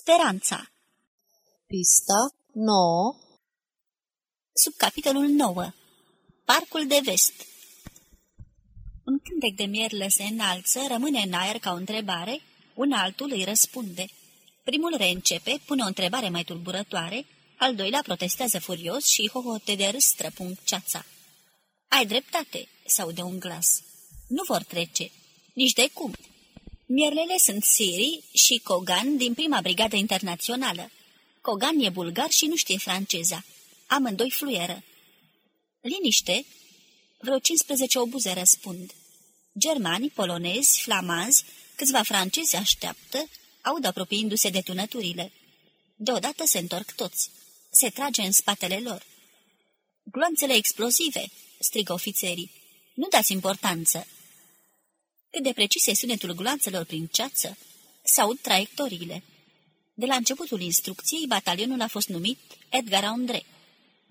Speranța Pista 9 Subcapitolul 9 Parcul de vest Un cântec de mierlă se înalță, rămâne în aer ca o întrebare, un altul îi răspunde. Primul reîncepe, pune o întrebare mai tulburătoare, al doilea protestează furios și hohote de râs străpung ceața. Ai dreptate, sau de un glas. Nu vor trece. Nici de cum. Mierlele sunt Siri și Kogan din prima brigadă internațională. Kogan e bulgar și nu știe franceza. Amândoi fluieră. Liniște. Vreo 15 obuze răspund. Germani, polonezi, flamanzi, câțiva francezi așteaptă, aud apropiindu-se detunăturile. Deodată se întorc toți. Se trage în spatele lor. Gloanțele explozive!" strigă ofițerii. Nu dați importanță!" Cât de precis e sunetul gloanțelor prin ceață, s-aud traiectoriile. De la începutul instrucției, batalionul a fost numit Edgar André.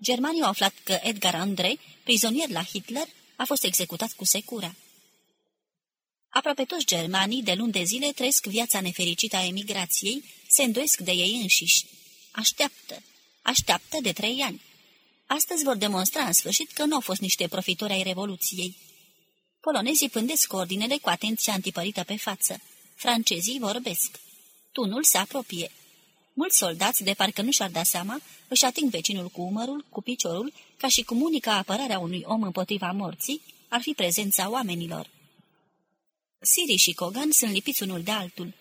Germanii au aflat că Edgar André, prizonier la Hitler, a fost executat cu secura. Aproape toți germanii, de luni de zile, trăiesc viața nefericită a emigrației, se îndoiesc de ei înșiși. Așteaptă, așteaptă de trei ani. Astăzi vor demonstra în sfârșit că nu au fost niște profitori ai Revoluției. Polonezii pândesc ordinele cu atenția antipărită pe față. Francezii vorbesc. Tunul se apropie. Mulți soldați, de parcă nu și-ar da seama, își ating vecinul cu umărul, cu piciorul, ca și cum unica apărare a unui om împotriva morții ar fi prezența oamenilor. Siri și Kogan sunt lipiți unul de altul.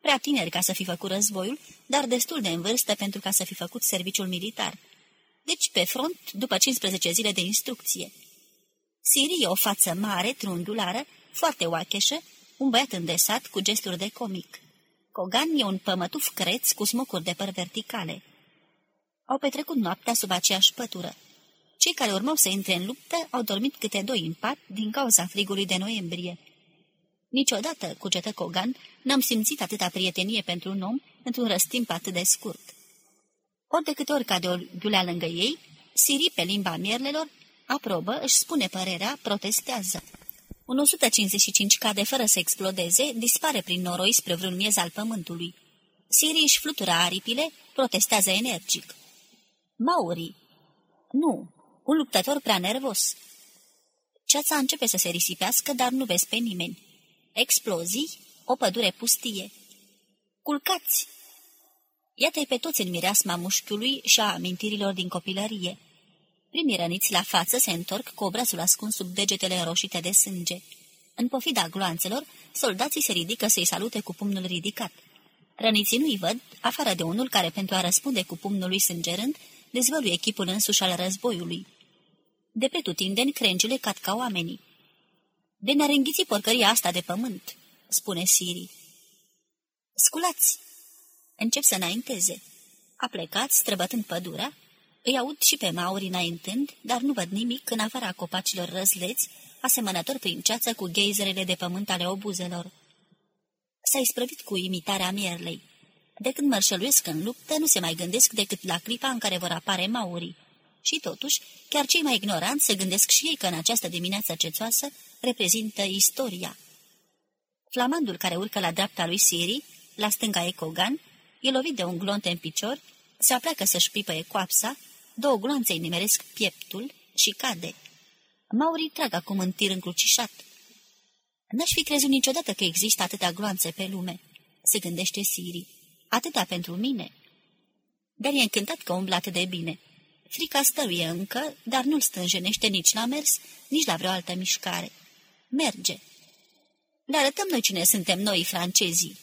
Prea tineri ca să fi făcut războiul, dar destul de în vârstă pentru ca să fi făcut serviciul militar. Deci pe front, după 15 zile de instrucție. Siri e o față mare, trundulară, foarte oacheșă, un băiat îndesat cu gesturi de comic. Kogan e un pămătuf creț cu smocuri de păr verticale. Au petrecut noaptea sub aceeași pătură. Cei care urmau să intre în luptă au dormit câte doi în pat din cauza frigului de noiembrie. Niciodată, cugetă Kogan, n-am simțit atâta prietenie pentru un om într-un răstimp atât de scurt. Ori de câte ori cade o ghiulea lângă ei, Siri, pe limba mierlelor, aprobă, își spune părerea, protestează. Un 155 cade fără să explodeze, dispare prin noroi spre vreun miez al pământului. Siri își flutură aripile, protestează energic. Mauri. Nu, un luptător prea nervos. Ceața începe să se risipească, dar nu vezi pe nimeni. Explozii, o pădure pustie. Culcați! Iată-i pe toți în mireasma mușchiului și a amintirilor din copilărie. Primii răniți la față se întorc cu obrazul ascuns sub degetele înroșite de sânge. În pofida gloanțelor, soldații se ridică să-i salute cu pumnul ridicat. Răniții nu-i văd, afară de unul care, pentru a răspunde cu pumnul lui sângerând, dezvăluie echipul însuși al războiului. De pretutindeni, crengile cad ca oamenii. De ne-ar înghiți porcăria asta de pământ, spune Siri. Sculați! Încep să înainteze. A plecat, străbătând pădurea, îi aud și pe mauri înaintând, dar nu văd nimic în afara copacilor răzleți, asemănător prin ceață cu geizerele de pământ ale obuzelor. S-a isprăvit cu imitarea mierlei. De când mărșăluiesc în luptă, nu se mai gândesc decât la clipa în care vor apare maurii. Și totuși, chiar cei mai ignoranți se gândesc și ei că în această dimineață cețoasă reprezintă istoria. Flamandul care urcă la dreapta lui Siri, la stânga Ecogan, e lovit de un glonte în picior, se apleacă să-și pipăie coapsa, două gloanțe îi nimeresc pieptul și cade. Maurii trag acum în tir încrucișat. N-aș fi crezut niciodată că există atâtea gloanțe pe lume, se gândește Siri. Atâta pentru mine. Dar e încântat că umblă atât de bine. Frica stăruie încă, dar nu-l stânjenește nici la mers, nici la vreo altă mișcare. Merge. Le arătăm noi cine suntem noi, francezii.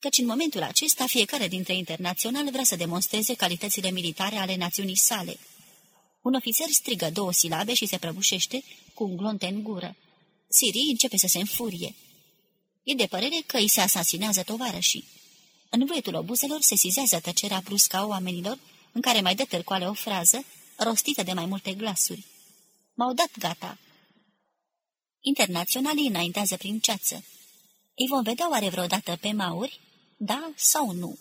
Căci în momentul acesta fiecare dintre internațional vrea să demonstreze calitățile militare ale națiunii sale. Un ofițer strigă două silabe și se prăbușește cu un glonte în gură. Siri începe să se înfurie. E de părere că îi se asasinează tovarășii. În vâietul obuzelor se sizează tăcerea bruscă a oamenilor, în care mai dă târcoale o frază, rostită de mai multe glasuri. M-au dat gata. Internaționalii înaintează prin ceață. Îi vom vedea oare vreodată pe mauri? Da sau nu?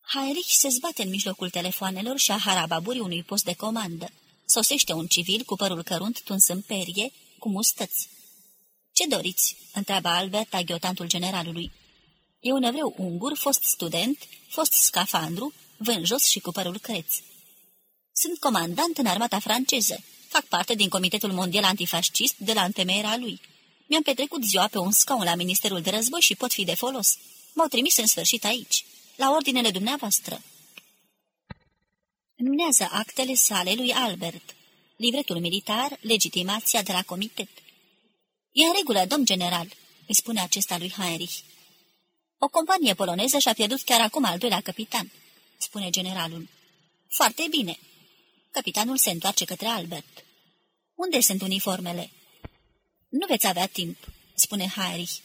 Heinrich se zbate în mijlocul telefoanelor și a harababurii unui post de comandă. Sosește un civil cu părul cărunt tuns în perie, cu mustăți. Ce doriți?" întreabă Albert, aghiotantul generalului. E un evreu ungur, fost student, fost scafandru, vânjos și cu părul creț. Sunt comandant în armata franceză. Fac parte din Comitetul Mondial Antifascist de la întemeierea lui. Mi-am petrecut ziua pe un scaun la Ministerul de Război și pot fi de folos. M-au trimis în sfârșit aici, la ordinele dumneavoastră. Înmânează actele sale lui Albert, livretul militar, legitimația de la comitet. E în regulă, domn general, îi spune acesta lui Heinrich. O companie poloneză și-a pierdut chiar acum al doilea capitan, spune generalul. Foarte bine. Capitanul se întoarce către Albert. Unde sunt uniformele? Nu veți avea timp, spune Heinrich.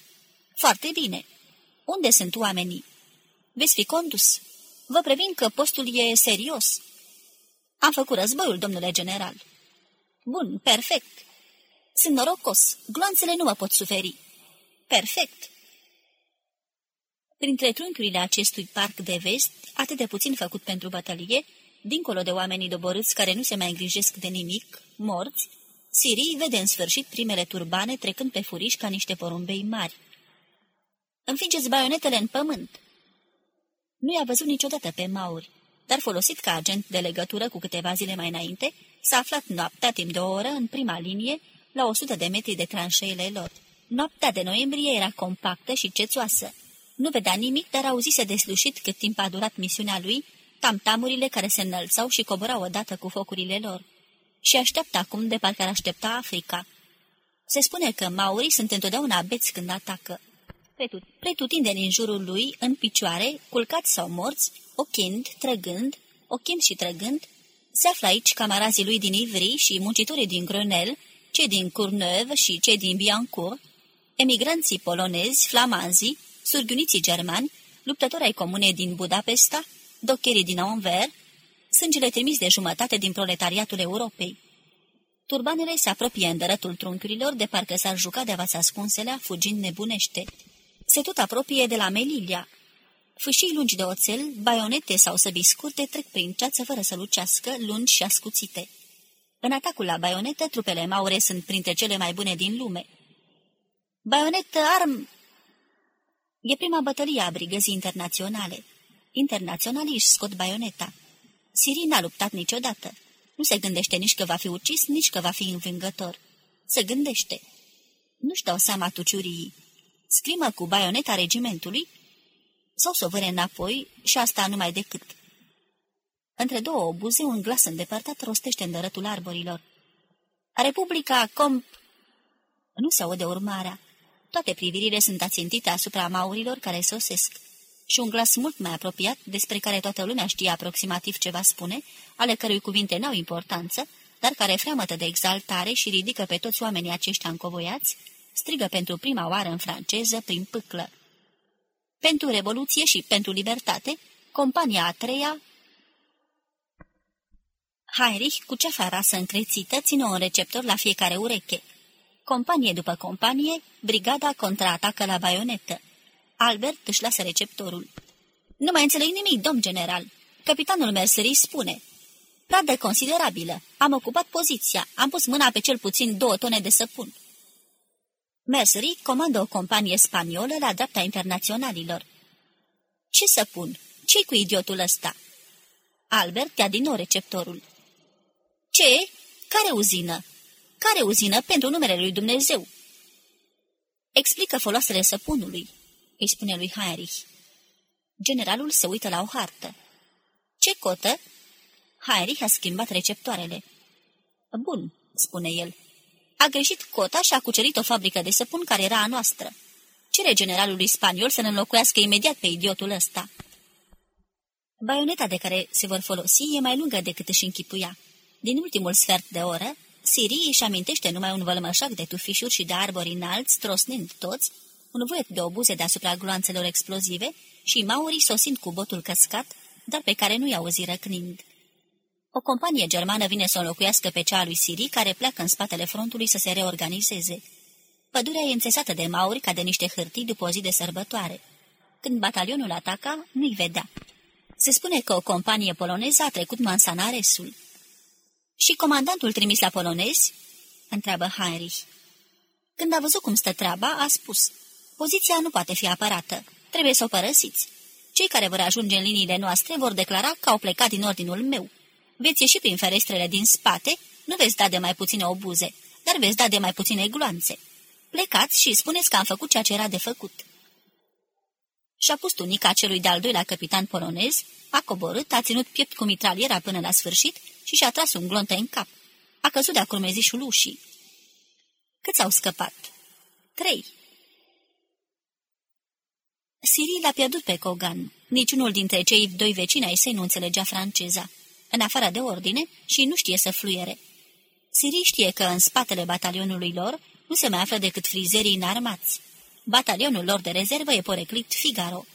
Foarte bine. Unde sunt oamenii? Veți fi condus. Vă previn că postul e serios. Am făcut războiul, domnule general. Bun, perfect. Sunt norocos. Gloanțele nu mă pot suferi. Perfect. Printre trunchiurile acestui parc de vest, atât de puțin făcut pentru bătălie, dincolo de oamenii doborâți care nu se mai îngrijesc de nimic, morți, Sirii vede în sfârșit primele turbane trecând pe furiș ca niște porumbei mari. Înfingeți baionetele în pământ. Nu i-a văzut niciodată pe Mauri, dar folosit ca agent de legătură cu câteva zile mai înainte, s-a aflat noaptea timp de o oră în prima linie, la 100 de metri de tranșeile lor. Noaptea de noiembrie era compactă și cețoasă. Nu vedea nimic, dar auzise deslușit cât timp a durat misiunea lui, tamtamurile care se înălțau și coborau odată cu focurile lor. Și așteaptă acum de parcă ar aștepta Africa. Se spune că maurii sunt întotdeauna beți când atacă. Pretutindeni în jurul lui, în picioare, culcați sau morți, ochind, trăgând, ochind și trăgând, se află aici camarazii lui din Ivry și muncitorii din Grenelle, cei din Courneuve și cei din Biancourt, emigranții polonezi, flamanzii, surghiuniții germani, luptători ai comune din Budapesta, docherii din Anvers, sângele trimis de jumătate din proletariatul Europei. Turbanele se apropie în dărătul trunchiurilor de parcă s-ar juca de avați ascunselea, fugind nebunește. Se tot apropie de la Melilia. Fâșii lungi de oțel, baionete sau săbi scurte trec prin ceață fără să lucească, lungi și ascuțite. În atacul la baionetă, trupele maure sunt printre cele mai bune din lume. Baionetă, arm, E prima bătălie a brigăzii internaționale. Internaționalii își scot baioneta. Siri n-a luptat niciodată. Nu se gândește nici că va fi ucis, nici că va fi învingător. Se gândește. Nu-și dau seama tuciurii. Scrimă cu baioneta regimentului sau să o vâre înapoi și asta numai decât. Între două obuze, un glas îndepărtat rostește în dărătul arborilor. Republica Comp... Nu se aude urmarea. Toate privirile sunt ațintite asupra maurilor care sosesc. Și un glas mult mai apropiat, despre care toată lumea știe aproximativ ce va spune, ale cărui cuvinte n-au importanță, dar care freamătă de exaltare și ridică pe toți oamenii aceștia încovoiați, strigă pentru prima oară în franceză prin pâclă. Pentru Revoluție și pentru Libertate, compania a treia... Heinrich, cu ceafa rasă încrețită, ține un receptor la fiecare ureche. Companie după companie, brigada contraatacă la baionetă. Albert își lasă receptorul. Nu mai înțeleg nimic, domn general. Capitanul Mercerii spune. Pradă considerabilă. Am ocupat poziția. Am pus mâna pe cel puțin două tone de săpun. Mercerii comandă o companie spaniolă la dreapta internaționalilor. Ce săpun? Ce-i cu idiotul ăsta? Albert ia din nou receptorul. Ce? Care uzină? Care uzină pentru numele lui Dumnezeu? Explică foloasele săpunului, îi spune lui Heinrich. Generalul se uită la o hartă. Ce cotă? Heinrich a schimbat receptoarele. Bun, spune el. A greșit cota și a cucerit o fabrică de săpun care era a noastră. Cere generalului spaniol să ne înlocuiască imediat pe idiotul ăsta. Baioneta de care se vor folosi e mai lungă decât își închipuia. Din ultimul sfert de oră, Sirii își amintește numai un vălmășac de tufișuri și de arbori înalți, trosnind toți, un voiet de obuze deasupra gloanțelor explozive și maurii sosind cu botul căscat, dar pe care nu i-au auzi răcnind. O companie germană vine să o înlocuiască pe cea a lui Sirii, care pleacă în spatele frontului să se reorganizeze. Pădurea e înțesată de mauri ca de niște hârtii după o zi de sărbătoare. Când batalionul ataca, nu-i vedea. Se spune că o companie poloneză a trecut Mansanaresul. Și comandantul trimis la polonezi?" întreabă Heinrich. Când a văzut cum stă treaba, a spus, poziția nu poate fi apărată. Trebuie să o părăsiți. Cei care vor ajunge în liniile noastre vor declara că au plecat din ordinul meu. Veți ieși prin ferestrele din spate, nu veți da de mai puține obuze, dar veți da de mai puține gloanțe. Plecați și spuneți că am făcut ceea ce era de făcut. Și-a pus tunica celui de-al doilea capitan polonez, a coborât, a ținut piept cu mitraliera până la sfârșit și și-a tras un glontă în cap. A căzut de-a curmezișul ușii. Câți au scăpat? Trei. Siri l-a pierdut pe Kogan. Niciunul dintre cei doi vecini ai săi nu înțelegea franceza. În afară de ordine și nu știe să fluiere. Siri știe că în spatele batalionului lor nu se mai află decât frizerii înarmați. Batalionul lor de rezervă e poreclit Figaro.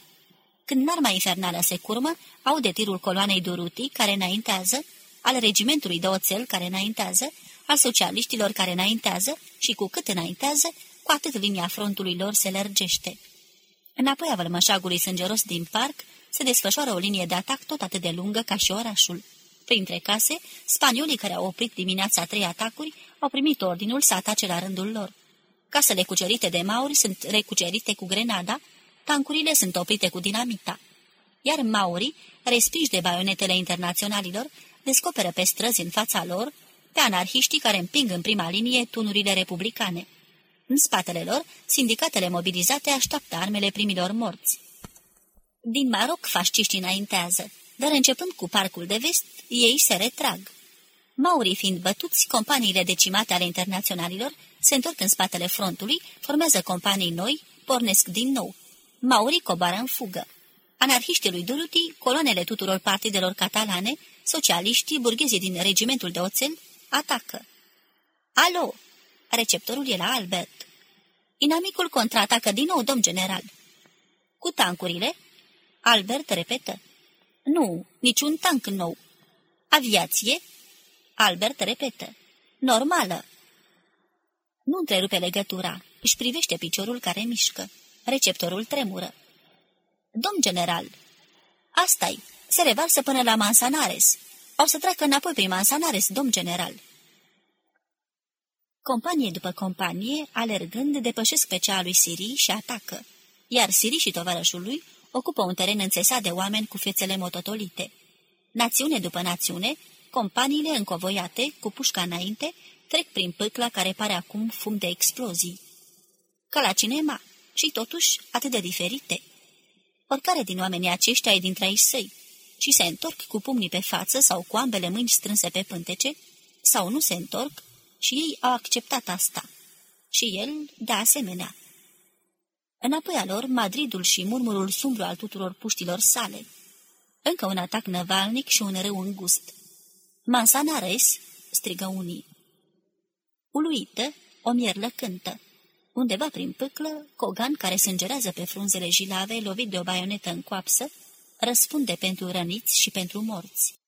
Când arma infernală se curmă, aude tirul coloanei Duruti, care înaintează, al regimentului de oțel care înaintează, al socialiștilor care înaintează și cu cât înaintează, cu atât linia frontului lor se lărgește. Înapoi a vălmășagului sângeros din parc se desfășoară o linie de atac tot atât de lungă ca și orașul. Printre case, spaniolii care au oprit dimineața trei atacuri au primit ordinul să atace la rândul lor. Casele cucerite de mauri sunt recucerite cu grenada, tancurile sunt oprite cu dinamita. Iar maurii, respinși de baionetele internaționalilor, descoperă pe străzi în fața lor pe anarhiștii care împing în prima linie tunurile republicane. În spatele lor, sindicatele mobilizate așteaptă armele primilor morți. Din Maroc, fasciștii înaintează, dar începând cu parcul de vest, ei se retrag. Maurii fiind bătuți, companiile decimate ale internaționalilor se întorc în spatele frontului, formează companii noi, pornesc din nou. Maurii coboară în fugă. Anarhiștii lui Duruti, coloanele tuturor partidelor catalane, socialiștii, burghezii din regimentul de oțel, atacă. Alo! Receptorul e la Albert. Inamicul contraatacă din nou, domn general. Cu tancurile? Albert repetă. Nu, niciun tank nou. Aviație? Albert repetă. Normală. Nu întrerupe legătura. Își privește piciorul care mișcă. Receptorul tremură. Domn general, asta-i. Se revarsă până la Mansanares. O să treacă înapoi pe Mansanares, domn general. Companie după companie, alergând, depășesc pe cea a lui Siri și atacă, iar Siri și tovarășul lui ocupă un teren înțesat de oameni cu fețele mototolite. Națiune după națiune, companiile încovoiate, cu pușca înainte, trec prin pâcla care pare acum fum de explozii. Ca la cinema, și totuși atât de diferite. Oricare din oamenii aceștia e dintre ei săi și se întorc cu pumnii pe față sau cu ambele mâini strânse pe pântece, sau nu se întorc și ei au acceptat asta. Și el, de asemenea. Înapoi a lor, Madridul și murmurul sumbru al tuturor puștilor sale. Încă un atac năvalnic și un râu îngust. Mansanares, strigă unii. Uluită, o mierlă cântă. Undeva prin pâclă, Cogan, care sângerează pe frunzele jilave, lovit de o baionetă în coapsă, răspunde pentru răniți și pentru morți.